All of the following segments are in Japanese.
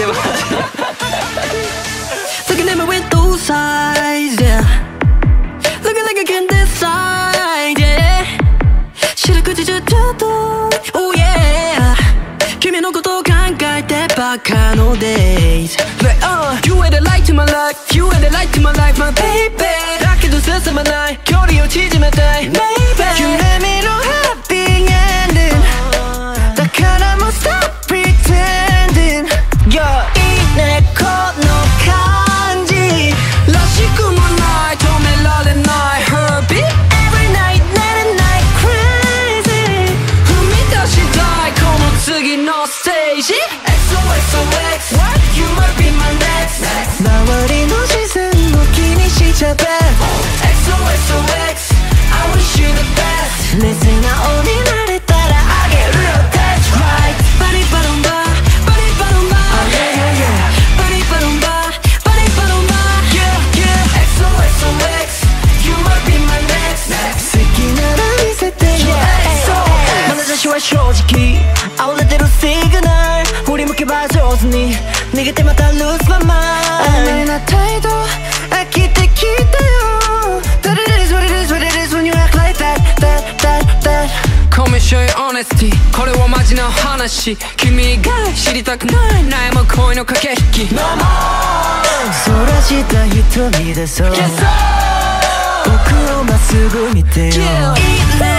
ってマジで Looking at me with those eyes yeah Looking like I can decide yeah 白口じゃちょっと Oh yeah 君のことを考えてばかの days Like uh You are the light to my life You are the light to my life my baby だけど進まない距離を縮めたい Maybe は正直あおれてるシグナル振り向けば上手に逃げてまたルーズママ甘えな態度飽きてきたよ That it is what it is what it is when you act like that that that that Call me show you honesty これはマジな話君が知りたくない悩む恋の駆け引き No more そらした瞳でそう、yes, 僕をまっすぐ見てよ、yeah.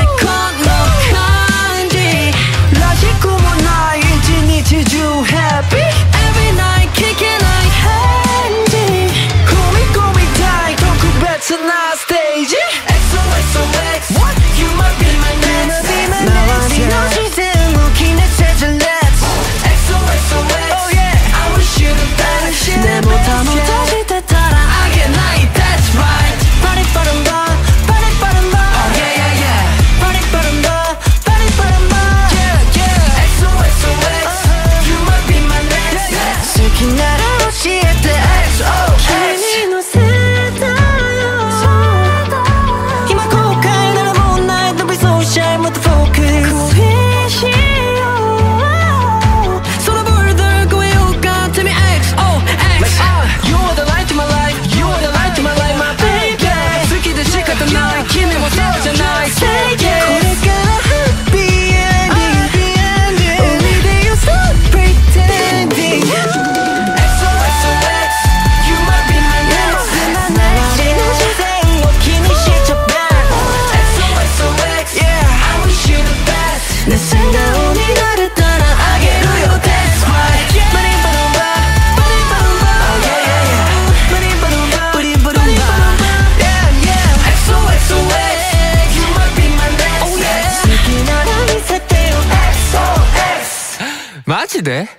マジで？